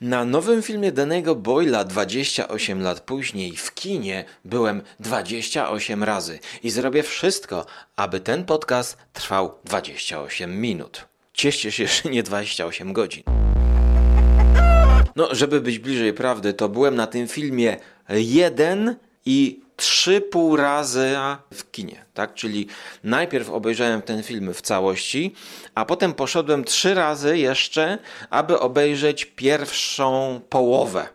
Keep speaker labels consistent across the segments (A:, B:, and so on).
A: Na nowym filmie Danego Boyla 28 lat później w kinie byłem 28 razy i zrobię wszystko, aby ten podcast trwał 28 minut. Cieszcie się, że nie 28 godzin. No, żeby być bliżej prawdy, to byłem na tym filmie jeden i trzy pół razy w kinie, tak? Czyli najpierw obejrzałem ten film w całości, a potem poszedłem trzy razy jeszcze, aby obejrzeć pierwszą połowę,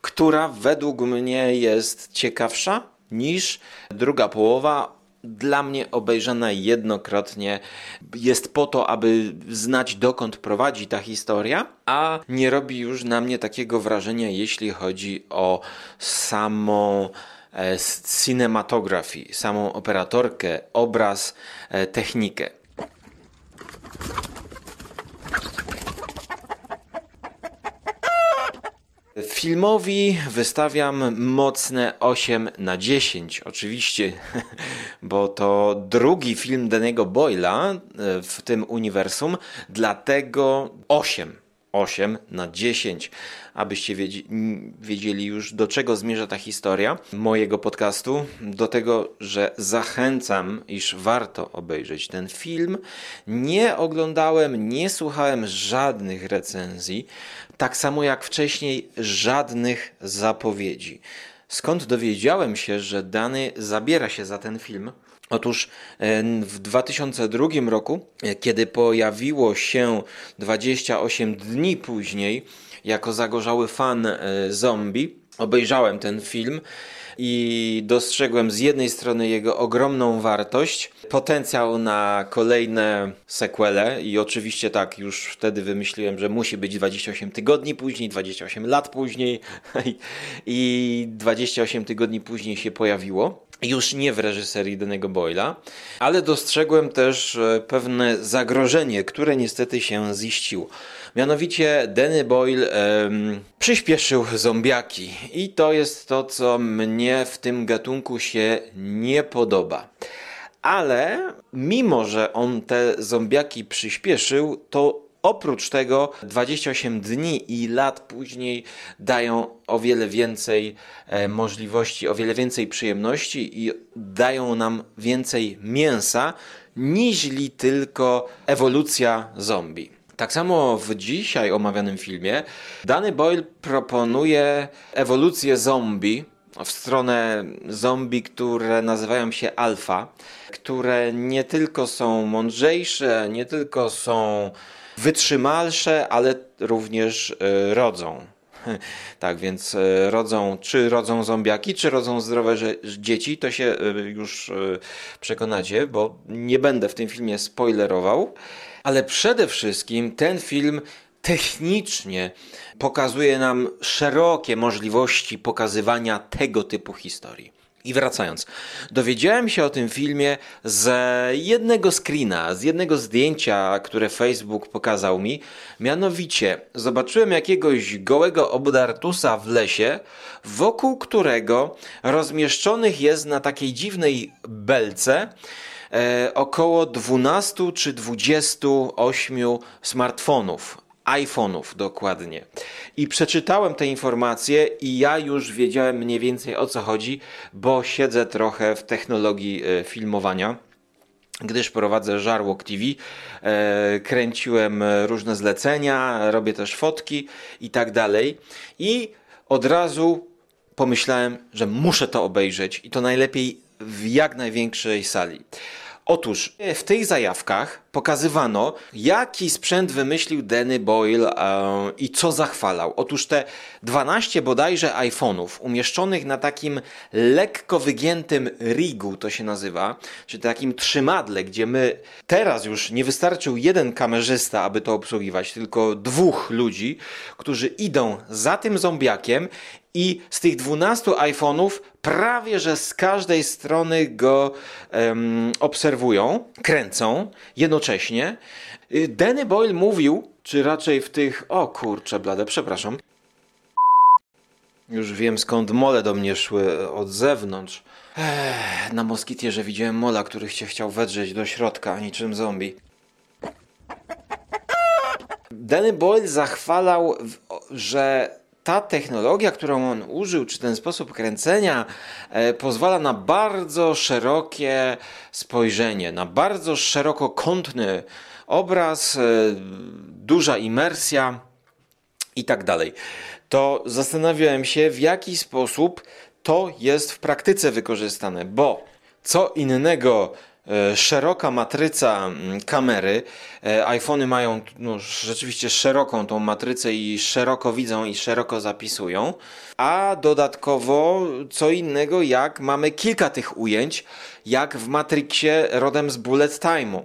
A: która według mnie jest ciekawsza niż druga połowa. Dla mnie obejrzana jednokrotnie jest po to, aby znać dokąd prowadzi ta historia, a nie robi już na mnie takiego wrażenia, jeśli chodzi o samą E, cinematografii, samą operatorkę, obraz, e, technikę. Filmowi wystawiam mocne 8 na 10, oczywiście, bo to drugi film Danego Boyla e, w tym uniwersum, dlatego 8. 8 na 10, abyście wiedzieli już do czego zmierza ta historia mojego podcastu. Do tego, że zachęcam, iż warto obejrzeć ten film. Nie oglądałem, nie słuchałem żadnych recenzji, tak samo jak wcześniej żadnych zapowiedzi. Skąd dowiedziałem się, że Dany zabiera się za ten film? Otóż e, w 2002 roku, e, kiedy pojawiło się 28 dni później jako zagorzały fan e, zombie, obejrzałem ten film i dostrzegłem z jednej strony jego ogromną wartość, potencjał na kolejne sequele i oczywiście tak już wtedy wymyśliłem, że musi być 28 tygodni później, 28 lat później i 28 tygodni później się pojawiło już nie w reżyserii Danego Boyla, ale dostrzegłem też pewne zagrożenie, które niestety się ziściło. Mianowicie Danny Boyle przyspieszył zombiaki i to jest to, co mnie w tym gatunku się nie podoba. Ale mimo, że on te zombiaki przyspieszył, to Oprócz tego 28 dni i lat później dają o wiele więcej e, możliwości, o wiele więcej przyjemności i dają nam więcej mięsa, niźli tylko ewolucja zombie. Tak samo w dzisiaj omawianym filmie Danny Boyle proponuje ewolucję zombie w stronę zombie, które nazywają się alfa, które nie tylko są mądrzejsze, nie tylko są wytrzymalsze, ale również e, rodzą. Tak, więc e, rodzą, czy rodzą zombiaki, czy rodzą zdrowe dzieci, to się e, już przekonacie, bo nie będę w tym filmie spoilerował, ale przede wszystkim ten film technicznie pokazuje nam szerokie możliwości pokazywania tego typu historii. I wracając, dowiedziałem się o tym filmie z jednego screena, z jednego zdjęcia, które Facebook pokazał mi. Mianowicie, zobaczyłem jakiegoś gołego obdartusa w lesie, wokół którego rozmieszczonych jest na takiej dziwnej belce e, około 12 czy 28 smartfonów iPhone'ów dokładnie. I przeczytałem te informacje i ja już wiedziałem mniej więcej o co chodzi, bo siedzę trochę w technologii e, filmowania gdyż prowadzę Żarłok TV, e, kręciłem różne zlecenia, robię też fotki i tak dalej. I od razu pomyślałem, że muszę to obejrzeć i to najlepiej w jak największej sali. Otóż e, w tych zajawkach pokazywano, jaki sprzęt wymyślił Danny Boyle e, i co zachwalał. Otóż te 12 bodajże iPhone'ów umieszczonych na takim lekko wygiętym rigu, to się nazywa, czy takim trzymadle, gdzie my teraz już nie wystarczył jeden kamerzysta, aby to obsługiwać, tylko dwóch ludzi, którzy idą za tym zombiakiem i z tych 12 iPhone'ów prawie że z każdej strony go um, obserwują, kręcą jednocześnie. Y, Danny Boyle mówił, czy raczej w tych. O kurczę, blade, przepraszam. Już wiem skąd mole do mnie szły od zewnątrz. Ech, na moskitierze widziałem mola, który się chciał wedrzeć do środka, niczym zombie. Danny Boyle zachwalał że ta technologia, którą on użył, czy ten sposób kręcenia, e, pozwala na bardzo szerokie spojrzenie, na bardzo szerokokątny obraz, e, duża imersja i tak dalej. To zastanawiałem się, w jaki sposób to jest w praktyce wykorzystane, bo co innego szeroka matryca mm, kamery. E, iPhony mają no, rzeczywiście szeroką tą matrycę i szeroko widzą i szeroko zapisują. A dodatkowo co innego jak mamy kilka tych ujęć, jak w Matrixie rodem z bullet time'u.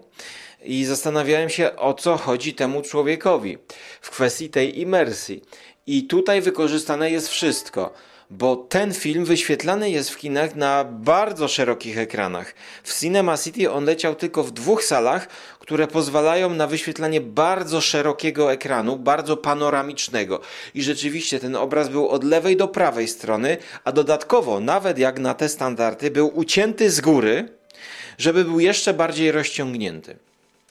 A: I zastanawiałem się o co chodzi temu człowiekowi w kwestii tej imersji. I tutaj wykorzystane jest wszystko bo ten film wyświetlany jest w kinach na bardzo szerokich ekranach. W Cinema City on leciał tylko w dwóch salach, które pozwalają na wyświetlanie bardzo szerokiego ekranu, bardzo panoramicznego. I rzeczywiście ten obraz był od lewej do prawej strony, a dodatkowo, nawet jak na te standardy, był ucięty z góry, żeby był jeszcze bardziej rozciągnięty.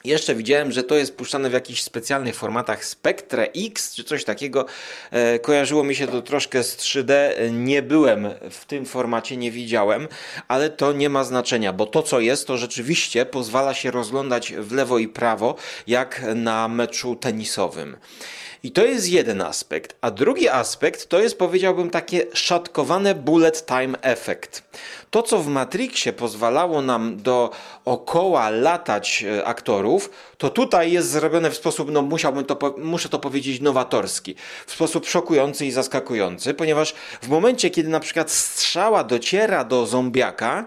A: Jeszcze widziałem, że to jest puszczane w jakichś specjalnych formatach Spectre X czy coś takiego. E, kojarzyło mi się to troszkę z 3D. Nie byłem w tym formacie, nie widziałem, ale to nie ma znaczenia, bo to co jest, to rzeczywiście pozwala się rozglądać w lewo i prawo, jak na meczu tenisowym. I to jest jeden aspekt. A drugi aspekt to jest, powiedziałbym, takie szatkowane bullet time effect. To, co w Matrixie pozwalało nam dookoła latać e, aktorów, to tutaj jest zrobione w sposób, no musiałbym to, muszę to powiedzieć, nowatorski. W sposób szokujący i zaskakujący, ponieważ w momencie, kiedy na przykład strzała dociera do zombiaka,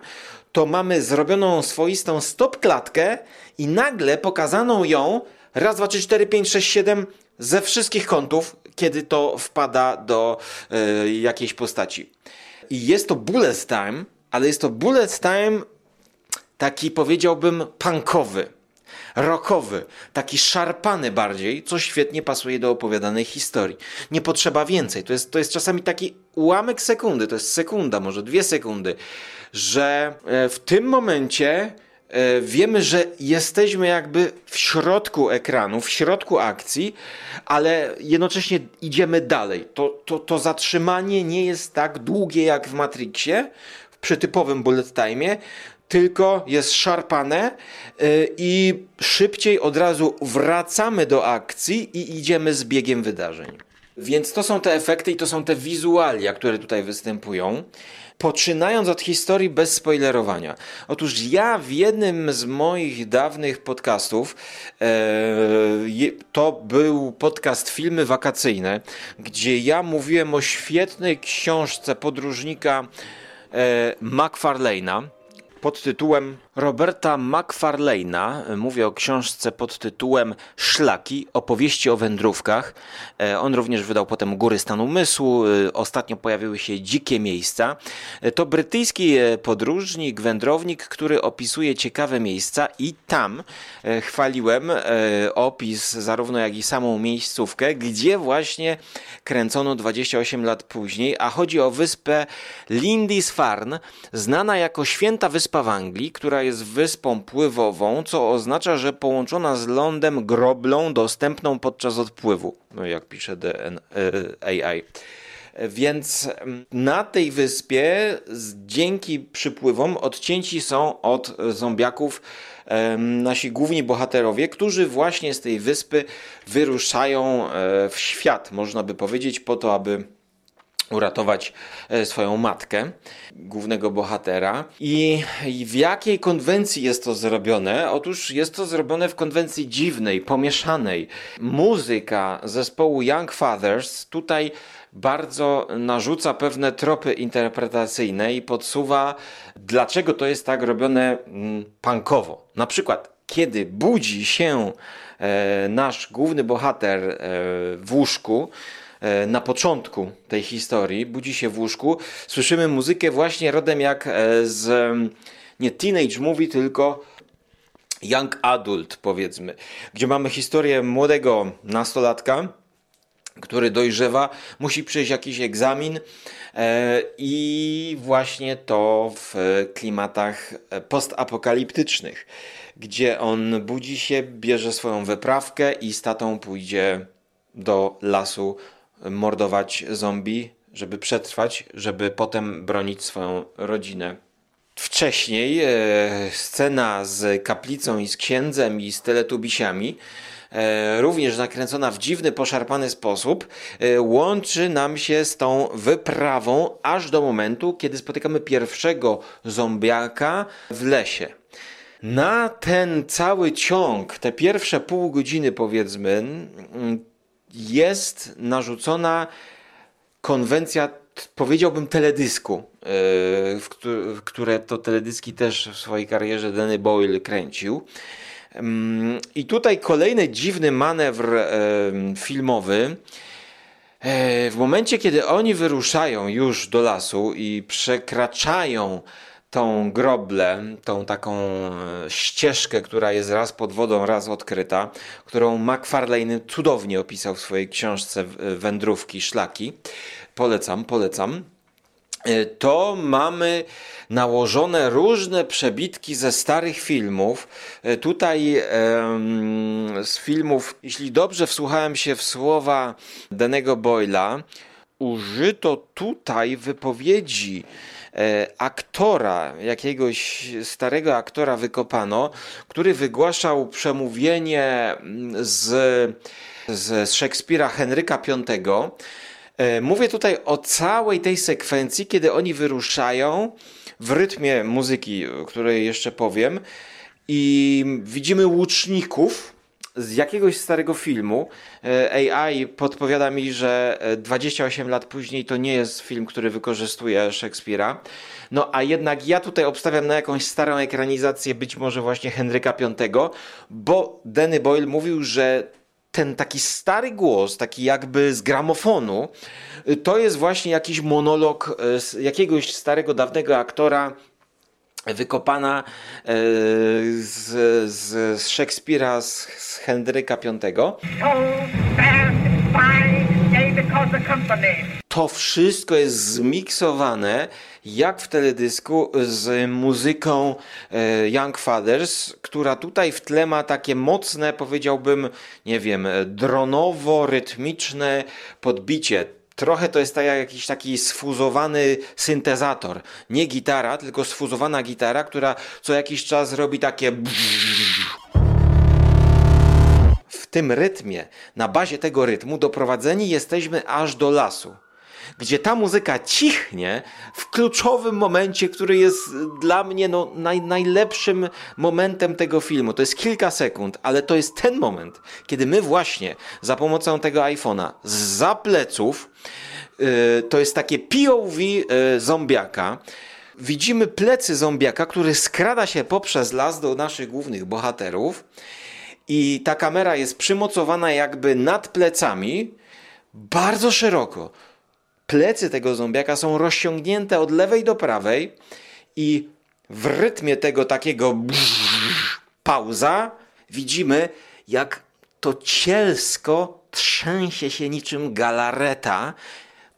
A: to mamy zrobioną swoistą stop klatkę i nagle pokazaną ją raz, dwa, trzy, cztery, pięć, sześć, siedem ze wszystkich kątów, kiedy to wpada do y, jakiejś postaci. I jest to bullet time, ale jest to bullet time taki powiedziałbym punkowy, rockowy, taki szarpany bardziej, co świetnie pasuje do opowiadanej historii. Nie potrzeba więcej. To jest, to jest czasami taki ułamek sekundy, to jest sekunda, może dwie sekundy, że e, w tym momencie wiemy, że jesteśmy jakby w środku ekranu, w środku akcji, ale jednocześnie idziemy dalej. To, to, to zatrzymanie nie jest tak długie jak w Matrixie, przy typowym bullet time, tylko jest szarpane e, i szybciej od razu wracamy do akcji i idziemy z biegiem wydarzeń. Więc to są te efekty i to są te wizualia, które tutaj występują poczynając od historii bez spoilerowania. Otóż ja w jednym z moich dawnych podcastów, e, to był podcast Filmy Wakacyjne, gdzie ja mówiłem o świetnej książce podróżnika e, McFarlane'a pod tytułem Roberta McFarlane'a. Mówię o książce pod tytułem Szlaki, opowieści o wędrówkach. E, on również wydał potem Góry Stanu Umysłu. E, ostatnio pojawiły się Dzikie Miejsca. E, to brytyjski podróżnik, wędrownik, który opisuje ciekawe miejsca i tam chwaliłem opis zarówno jak i samą miejscówkę, gdzie właśnie kręcono 28 lat później, a chodzi o wyspę Lindisfarne, znana jako święta wyspa w Anglii, która jest wyspą pływową, co oznacza, że połączona z lądem groblą dostępną podczas odpływu, no jak pisze AI. Więc mm, na tej wyspie dzięki przypływom odcięci są od zombiaków nasi główni bohaterowie, którzy właśnie z tej wyspy wyruszają e, w świat, można by powiedzieć, po to, aby uratować e, swoją matkę, głównego bohatera. I, w jakiej konwencji jest to zrobione? Otóż jest to zrobione w konwencji dziwnej, pomieszanej. Muzyka zespołu Young Fathers tutaj bardzo narzuca pewne tropy interpretacyjne i podsuwa, dlaczego to jest tak robione mm, punkowo. Na przykład, kiedy budzi się e, nasz główny bohater e, w łóżku, na początku tej historii, budzi się w łóżku, słyszymy muzykę właśnie rodem jak e, z nie teenage movie, tylko young adult powiedzmy, gdzie mamy historię młodego nastolatka, który dojrzewa, musi przejść jakiś egzamin e, i właśnie to w klimatach postapokaliptycznych, gdzie on budzi się, bierze swoją wyprawkę i z tatą pójdzie do lasu mordować zombie, żeby przetrwać, żeby potem bronić swoją rodzinę. Wcześniej e, scena z kaplicą i z księdzem i z teletubisiami E, również nakręcona w dziwny, poszarpany sposób, e, łączy nam się z tą wyprawą aż do momentu, kiedy spotykamy pierwszego zombiaka w lesie. Na ten cały ciąg, te pierwsze pół godziny powiedzmy, jest narzucona konwencja, powiedziałbym, teledysku, e, w które to teledyski też w swojej karierze Danny Boyle kręcił. I tutaj kolejny dziwny manewr filmowy. E, w momencie, kiedy oni wyruszają już do lasu i przekraczają tą groblę, tą taką e, ścieżkę, która jest raz pod wodą, raz odkryta, którą McFarlane cudownie opisał w swojej książce Wędrówki, Szlaki. Polecam, polecam. E, to mamy nałożone różne przebitki ze starych filmów. E, tutaj z filmów, jeśli dobrze wsłuchałem się w słowa Danego Boyla, użyto tutaj wypowiedzi e, aktora, jakiegoś starego aktora wykopano, który wygłaszał przemówienie z, z Szekspira Henryka V. E, mówię tutaj o całej tej sekwencji, kiedy oni wyruszają w rytmie muzyki, której jeszcze powiem, i widzimy łuczników z jakiegoś starego filmu. E, AI podpowiada mi, że 28 lat później to nie jest film, który wykorzystuje Szekspira. No a jednak ja tutaj obstawiam na jakąś starą ekranizację, być może właśnie Henryka V, bo Danny Boyle mówił, że ten taki stary głos, taki jakby z gramofonu, y, to jest właśnie jakiś monolog jakiegoś starego, dawnego aktora, wykopana y, z, z, z Szekspira, z, z Henryka V. To wszystko jest zmiksowane jak w teledysku z muzyką e, Young Fathers, która tutaj w tle ma takie mocne, powiedziałbym, nie wiem, dronowo-rytmiczne podbicie. Trochę to jest tak jak jakiś taki sfuzowany syntezator. Nie gitara, tylko sfuzowana gitara, która co jakiś czas robi takie. W tym rytmie, na bazie tego rytmu, doprowadzeni jesteśmy aż do lasu gdzie ta muzyka cichnie w kluczowym momencie, który jest dla mnie no, naj, najlepszym momentem tego filmu. To jest kilka sekund, ale to jest ten moment, kiedy my właśnie za pomocą tego iPhone'a za pleców, yy, to jest takie POV yy, zombiaka, widzimy plecy zombiaka, który skrada się poprzez las do naszych głównych bohaterów. I ta kamera jest przymocowana jakby nad plecami bardzo szeroko plecy tego zombiaka są rozciągnięte od lewej do prawej i w rytmie tego takiego pauza widzimy, jak to cielsko trzęsie się niczym galareta,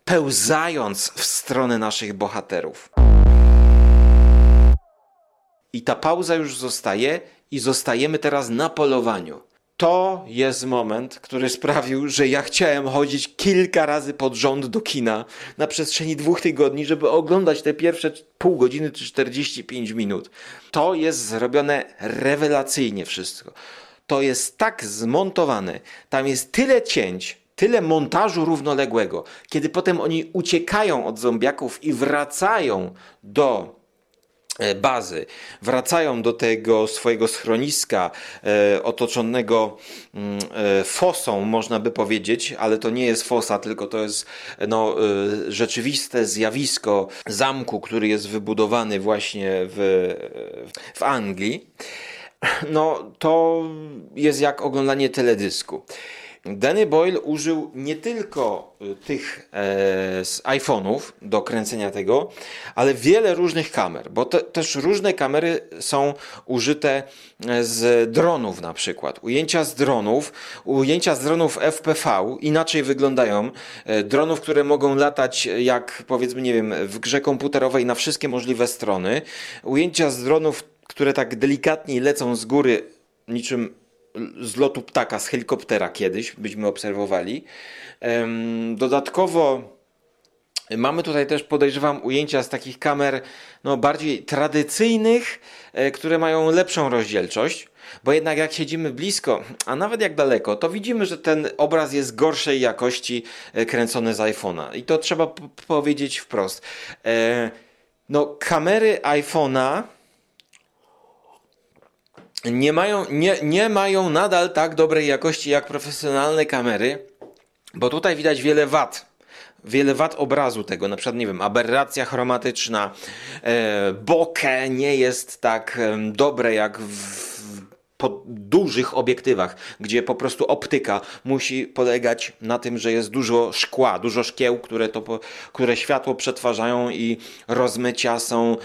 A: pełzając w stronę naszych bohaterów. I ta pauza już zostaje, i zostajemy teraz na polowaniu to jest moment, który sprawił, że ja chciałem chodzić kilka razy pod rząd do kina na przestrzeni dwóch tygodni, żeby oglądać te pierwsze pół godziny czy 45 minut. To jest zrobione rewelacyjnie wszystko. To jest tak zmontowane, tam jest tyle cięć, tyle montażu równoległego, kiedy potem oni uciekają od zombiaków i wracają do bazy, wracają do tego swojego schroniska e, otoczonego mm, e, fosą, można by powiedzieć, ale to nie jest fosa, tylko to jest no, e, rzeczywiste zjawisko zamku, który jest wybudowany właśnie w, w Anglii. No, to jest jak oglądanie teledysku. Danny Boyle użył nie tylko y, tych e, z iPhone'ów do kręcenia tego, ale wiele różnych kamer, bo te, też różne kamery są użyte e, z dronów na przykład. Ujęcia z dronów, ujęcia z dronów FPV inaczej wyglądają. E, dronów, które mogą latać jak powiedzmy, nie wiem, w grze komputerowej na wszystkie możliwe strony. Ujęcia z dronów, które tak delikatniej lecą z góry, niczym z lotu ptaka, z helikoptera kiedyś byśmy obserwowali. Dodatkowo Mamy tutaj też, podejrzewam, ujęcia z takich kamer no, bardziej tradycyjnych, e, które mają lepszą rozdzielczość, bo jednak jak siedzimy blisko, a nawet jak daleko, to widzimy, że ten obraz jest gorszej jakości e, kręcony z iPhone'a. I to trzeba powiedzieć wprost. E, no, kamery iPhone'a nie mają, nie, nie mają nadal tak dobrej jakości jak profesjonalne kamery, bo tutaj widać wiele wad. Wiele wad obrazu tego, na przykład, nie wiem, aberracja chromatyczna, e, bokeh nie jest tak e, dobre jak w, po dużych obiektywach, gdzie po prostu optyka musi polegać na tym, że jest dużo szkła, dużo szkieł, które, to, które światło przetwarzają i rozmycia są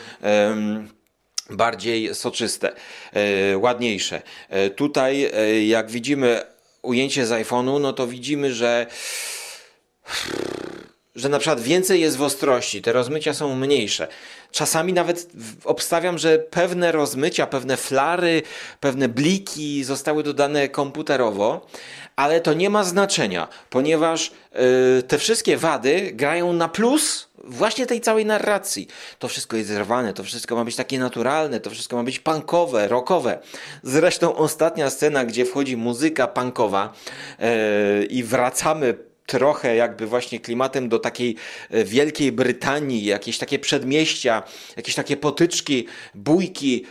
A: bardziej soczyste, e, ładniejsze. E, tutaj, e, jak widzimy ujęcie z iPhone'u, no to widzimy, że że na przykład więcej jest w ostrości, te rozmycia są mniejsze. Czasami nawet obstawiam, że pewne rozmycia, pewne flary, pewne bliki zostały dodane komputerowo, ale to nie ma znaczenia, ponieważ yy, te wszystkie wady grają na plus właśnie tej całej narracji. To wszystko jest zerwane, to wszystko ma być takie naturalne, to wszystko ma być punkowe, rockowe. Zresztą ostatnia scena, gdzie wchodzi muzyka punkowa yy, i wracamy trochę jakby właśnie klimatem do takiej e, Wielkiej Brytanii, jakieś takie przedmieścia, jakieś takie potyczki, bójki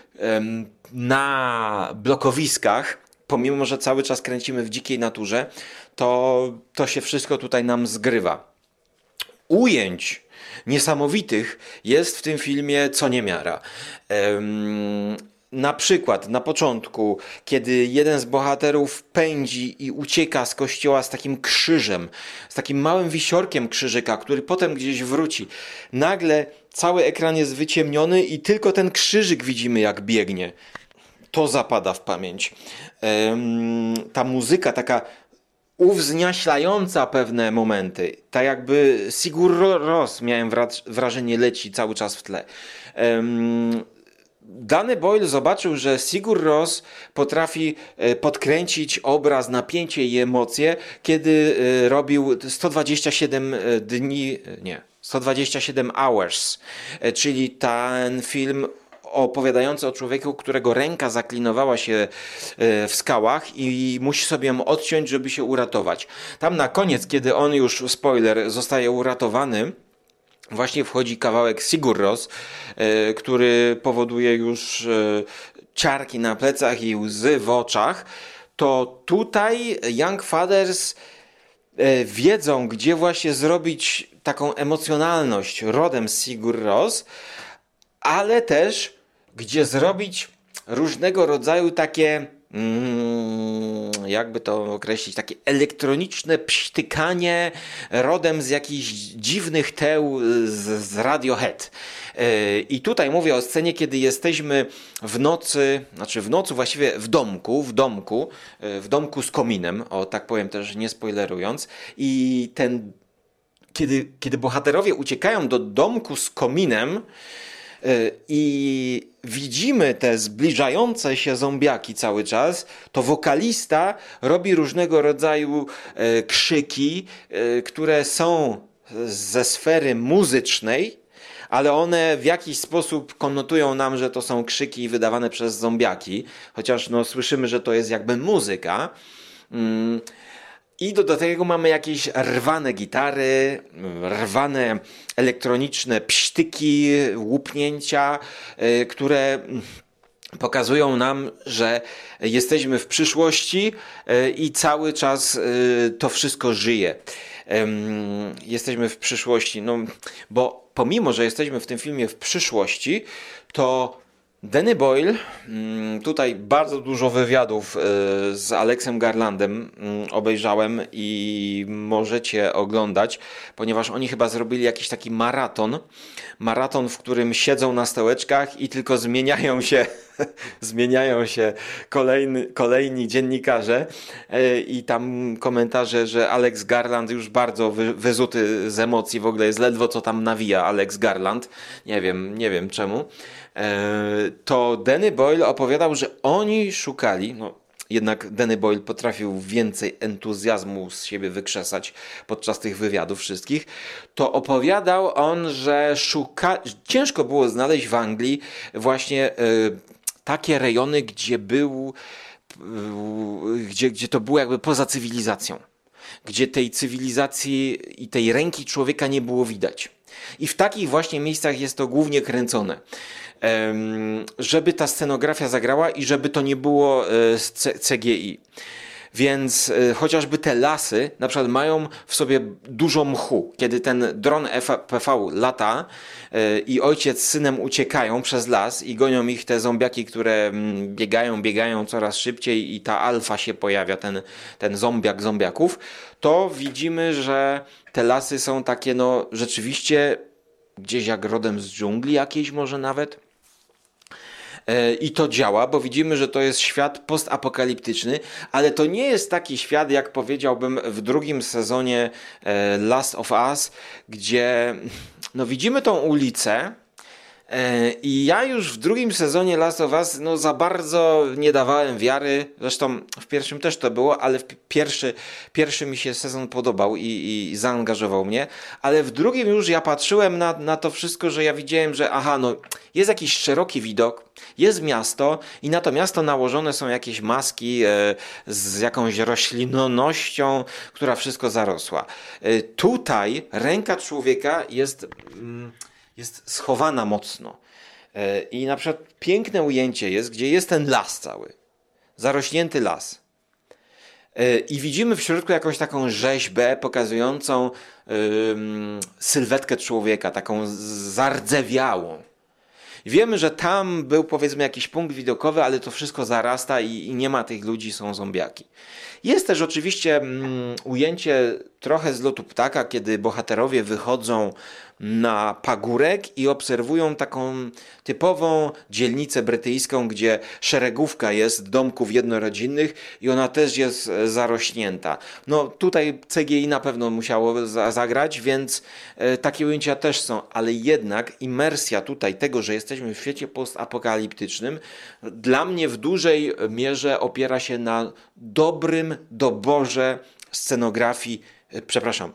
A: na blokowiskach, pomimo że cały czas kręcimy w dzikiej naturze, to, to się wszystko tutaj nam zgrywa. Ujęć niesamowitych jest w tym filmie co niemiara. Na przykład na początku, kiedy jeden z bohaterów pędzi i ucieka z kościoła z takim krzyżem, z takim małym wisiorkiem krzyżyka, który potem gdzieś wróci, nagle cały ekran jest wyciemniony i tylko ten krzyżyk widzimy, jak biegnie. To zapada w pamięć. ta muzyka taka uwzniaślająca pewne momenty. Tak jakby Sigur Ros, miałem wrażenie, leci cały czas w tle. Dany Boyle zobaczył, że Sigur Ros potrafi e, podkręcić obraz, napięcie i emocje, kiedy e, robił 127 e, dni, nie, 127 hours, czyli ten film opowiadający o człowieku, którego ręka zaklinowała się w skałach i musi sobie ją odciąć, żeby się uratować. Tam na koniec, kiedy on już, spoiler, zostaje uratowany, właśnie wchodzi kawałek Sigur Ros, e, który powoduje już e, ciarki na plecach i łzy w oczach, to tutaj Young Fathers e, wiedzą, gdzie właśnie zrobić taką emocjonalność rodem Sigur Ros, ale też gdzie zrobić różnego rodzaju takie jakby to określić, takie elektroniczne pśtykanie rodem z jakichś dziwnych teł z, z Radiohead. E, I tutaj mówię o scenie, kiedy jesteśmy w nocy, znaczy w nocy właściwie w domku, w domku, e, w domku z kominem, o tak powiem też nie spoilerując, i ten, kiedy, kiedy bohaterowie uciekają do domku z kominem, i widzimy te zbliżające się zombiaki cały czas, to wokalista robi różnego rodzaju e, krzyki, e, które są ze sfery muzycznej, ale one w jakiś sposób konotują nam, że to są krzyki wydawane przez zombiaki, chociaż no, słyszymy, że to jest jakby muzyka. I do, do tego mamy jakieś rwane gitary, rwane elektroniczne psztyki, łupnięcia, y, które pokazują nam, że jesteśmy w przyszłości y, i cały czas y, to wszystko żyje. Jesteśmy w przyszłości, no, bo pomimo, że jesteśmy w tym filmie w przyszłości, to Danny Boyle, mm, tutaj bardzo dużo wywiadów e, z Alexem Garlandem mm, obejrzałem i możecie oglądać, ponieważ oni chyba zrobili jakiś taki maraton. Maraton, w którym siedzą na stołeczkach i tylko zmieniają się, zmieniają się kolejny, kolejni dziennikarze e, i tam komentarze, że Alex Garland już bardzo wy, wyzuty z emocji, w ogóle jest ledwo co tam nawija Alex Garland. Nie wiem, nie wiem czemu. E, to Danny Boyle opowiadał, że oni szukali, no jednak Danny Boyle potrafił więcej entuzjazmu z siebie wykrzesać podczas tych wywiadów wszystkich, to opowiadał on, że szuka... ciężko było znaleźć w Anglii właśnie y, takie rejony, gdzie był, gdzie, gdzie to było jakby poza cywilizacją, gdzie tej cywilizacji i tej ręki człowieka nie było widać. I w takich właśnie miejscach jest to głównie kręcone żeby ta scenografia zagrała i żeby to nie było e, CGI. Więc e, chociażby te lasy na przykład mają w sobie dużo mchu. Kiedy ten dron FPV lata e, i ojciec z synem uciekają przez las i gonią ich te zombiaki, które mm, biegają, biegają coraz szybciej i ta alfa się pojawia, ten, ten zombiak zombiaków, to widzimy, że te lasy są takie no rzeczywiście gdzieś jak rodem z dżungli jakiejś może nawet. E, I to działa, bo widzimy, że to jest świat postapokaliptyczny, ale to nie jest taki świat, jak powiedziałbym w drugim sezonie e, Last of Us, gdzie no widzimy tą ulicę, E, I ja już w drugim sezonie Last of Us no, za bardzo nie dawałem wiary. Zresztą w pierwszym też to było, ale w pierwszy, pierwszy mi się sezon podobał i, i zaangażował mnie. Ale w drugim już ja patrzyłem na, na to wszystko, że ja widziałem, że aha, no jest jakiś szeroki widok, jest miasto i na to miasto nałożone są jakieś maski e, z jakąś roślinnością, która wszystko zarosła. E, tutaj ręka człowieka jest. Mm, jest schowana mocno. E, I na przykład piękne ujęcie jest, gdzie jest ten las cały, zarośnięty las. I widzimy w środku jakąś taką rzeźbę pokazującą sylwetkę człowieka, taką zardzewiałą. Wiemy, że tam był powiedzmy jakiś punkt widokowy, ale to wszystko zarasta i, i nie ma tych ludzi, są zombiaki. Jest też oczywiście mm, ujęcie trochę z lotu ptaka, kiedy bohaterowie wychodzą na pagórek i obserwują taką typową dzielnicę brytyjską, gdzie szeregówka jest domków jednorodzinnych i ona też jest e, zarośnięta. No tutaj CGI na pewno musiało zagrać, więc e, takie ujęcia też są, ale jednak imersja tutaj tego, że jesteśmy w świecie postapokaliptycznym, dla mnie w dużej mierze opiera się na dobrym doborze scenografii, e, przepraszam,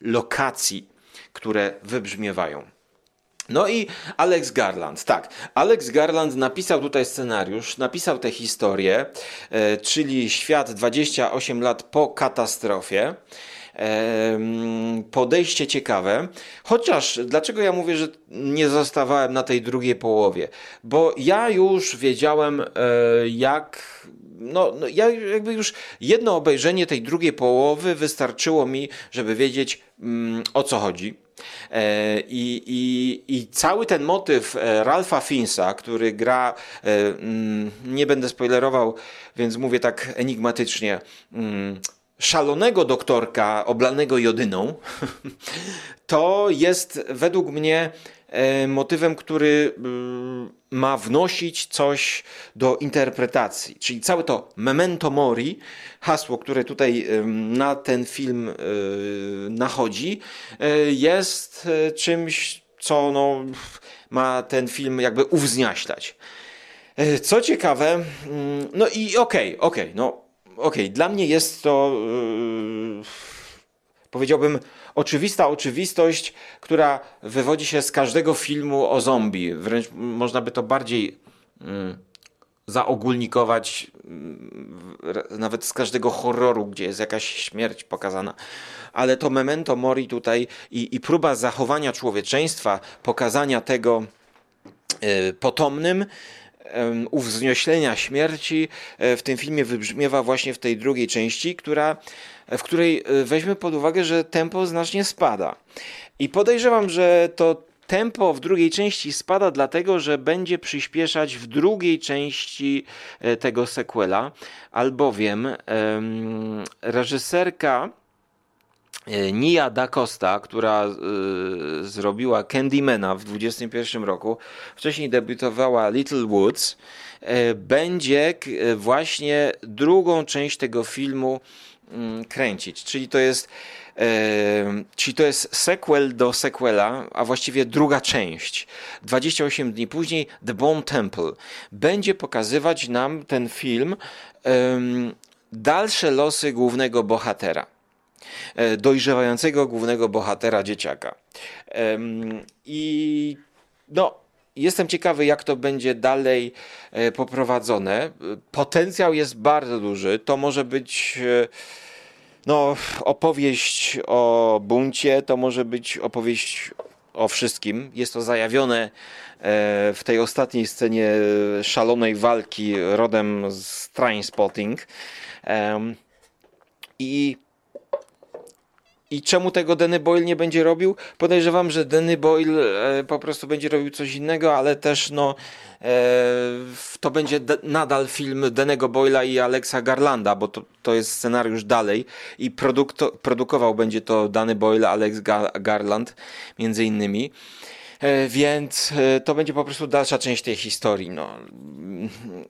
A: lokacji które wybrzmiewają. No i Alex Garland, tak. Alex Garland napisał tutaj scenariusz, napisał tę historię, e, czyli świat 28 lat po katastrofie. Podejście ciekawe. Chociaż, dlaczego ja mówię, że nie zostawałem na tej drugiej połowie? Bo ja już wiedziałem, e, jak no, no, ja jakby już jedno obejrzenie tej drugiej połowy wystarczyło mi, żeby wiedzieć mm, o co chodzi. E, I, i, I cały ten motyw e, Ralpha Finsa, który gra, e, mm, nie będę spoilerował, więc mówię tak enigmatycznie, mm, szalonego doktorka oblanego jodyną, to jest według mnie motywem, który mm, ma wnosić coś do interpretacji. Czyli całe to memento mori, hasło, które tutaj na ten film e, nachodzi, e, jest e, czymś, co no, ma ten film jakby uwzniaślać. Co ciekawe, mm, no i okej, okay, okej, okay, no okay. dla mnie jest to powiedziałbym oczywista oczywistość, która wywodzi się z każdego filmu o zombie. Wręcz można by to bardziej mm, zaogólnikować mm, nawet z każdego horroru, gdzie jest jakaś śmierć pokazana. Ale to memento mori tutaj i, i próba zachowania człowieczeństwa, pokazania tego potomnym, uwznioślenia śmierci e, w tym filmie wybrzmiewa właśnie w tej drugiej części, która, w której e, weźmy pod uwagę, że tempo znacznie spada. I podejrzewam, że to tempo w drugiej części spada dlatego, że będzie przyspieszać w drugiej części e, tego sequela, albowiem reżyserka E, Nia Da Costa, która y, zrobiła Candymana w 2021 roku, wcześniej debiutowała Little Woods, y, będzie właśnie drugą część tego filmu y, kręcić. Czyli to jest czyli to jest sequel do sequela, a właściwie druga część. 28 dni później The Bone Temple będzie pokazywać nam ten film dalsze losy głównego bohatera e, dojrzewającego głównego bohatera dzieciaka. I no, jestem ciekawy, jak to będzie dalej e, poprowadzone. Potencjał jest bardzo duży. To może być e, no, opowieść o buncie, to może być opowieść o wszystkim. Jest to zajawione e, w tej ostatniej scenie szalonej walki rodem z Trainspotting. I i czemu tego Danny Boyle nie będzie robił? Podejrzewam, że Danny Boyle e, po prostu będzie robił coś innego, ale też no, e, to będzie nadal film Danego Boyla i Alexa Garlanda, bo to, to jest scenariusz dalej i produkto, produkował będzie to Danny Boyle, Alex Garland między innymi. E, więc to będzie po prostu dalsza część tej historii. No.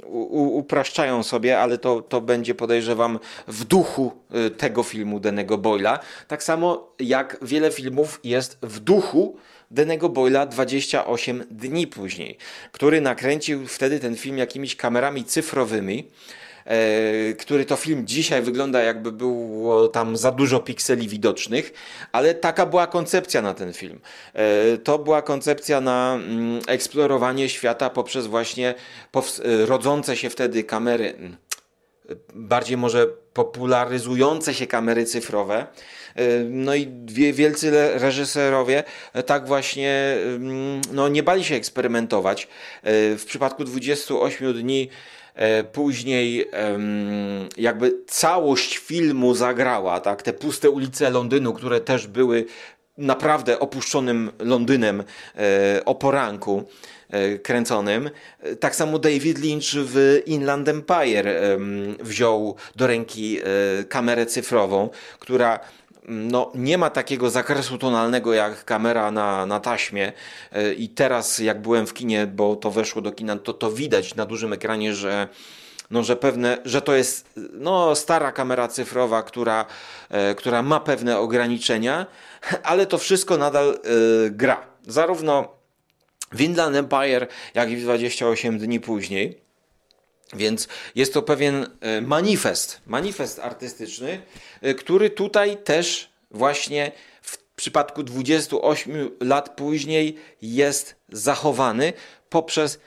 A: U, upraszczają sobie, ale to, to będzie podejrzewam w duchu e, tego filmu Denego Boyla. Tak samo jak wiele filmów jest w duchu Denego Boyla 28 dni później, który nakręcił wtedy ten film jakimiś kamerami cyfrowymi który to film dzisiaj wygląda jakby było tam za dużo pikseli widocznych, ale taka była koncepcja na ten film. E, to była koncepcja na mm, eksplorowanie świata poprzez właśnie e, rodzące się wtedy kamery, mm, bardziej może popularyzujące się kamery cyfrowe. No i wielcy reżyserowie tak właśnie mm, no, nie bali się eksperymentować. W przypadku 28 dni E, później jakby całość filmu zagrała, tak? Te puste ulice Londynu, które też były naprawdę opuszczonym Londynem e, o poranku e, kręconym. Tak samo David Lynch w Inland Empire wziął do ręki kamerę cyfrową, która no, nie ma takiego zakresu tonalnego jak kamera na, na taśmie e, i teraz jak byłem w kinie, bo to weszło do kina, to to widać na dużym ekranie, że no, że pewne, że to jest no, stara kamera cyfrowa, która, e, która ma pewne ograniczenia, ale to wszystko nadal e, gra. Zarówno Windland Empire, jak i 28 dni później. Więc jest to pewien e, manifest, manifest artystyczny, e, który tutaj też właśnie w przypadku 28 lat później jest zachowany poprzez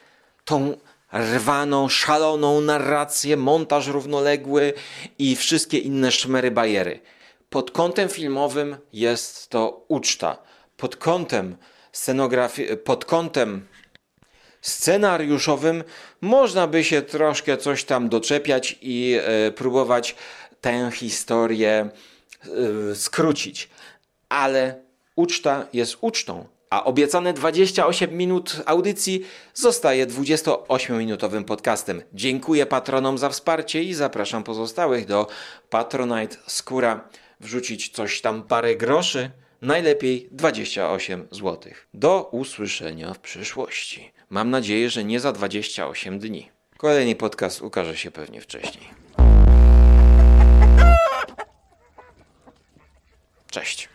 A: tą rwaną, szaloną narrację, montaż równoległy i wszystkie inne szmery bajery. Pod kątem filmowym jest to uczta. Pod kątem scenografii, pod kątem scenariuszowym można by się troszkę coś tam doczepiać i e, próbować tę historię e, skrócić. Ale uczta jest ucztą, a obiecane 28 minut audycji zostaje 28-minutowym podcastem. Dziękuję patronom za wsparcie i zapraszam pozostałych do Patronite Skóra. Wrzucić coś tam parę groszy, najlepiej 28 zł. Do usłyszenia w przyszłości. Mam nadzieję, że nie za 28 dni. Kolejny podcast ukaże się pewnie wcześniej. Cześć.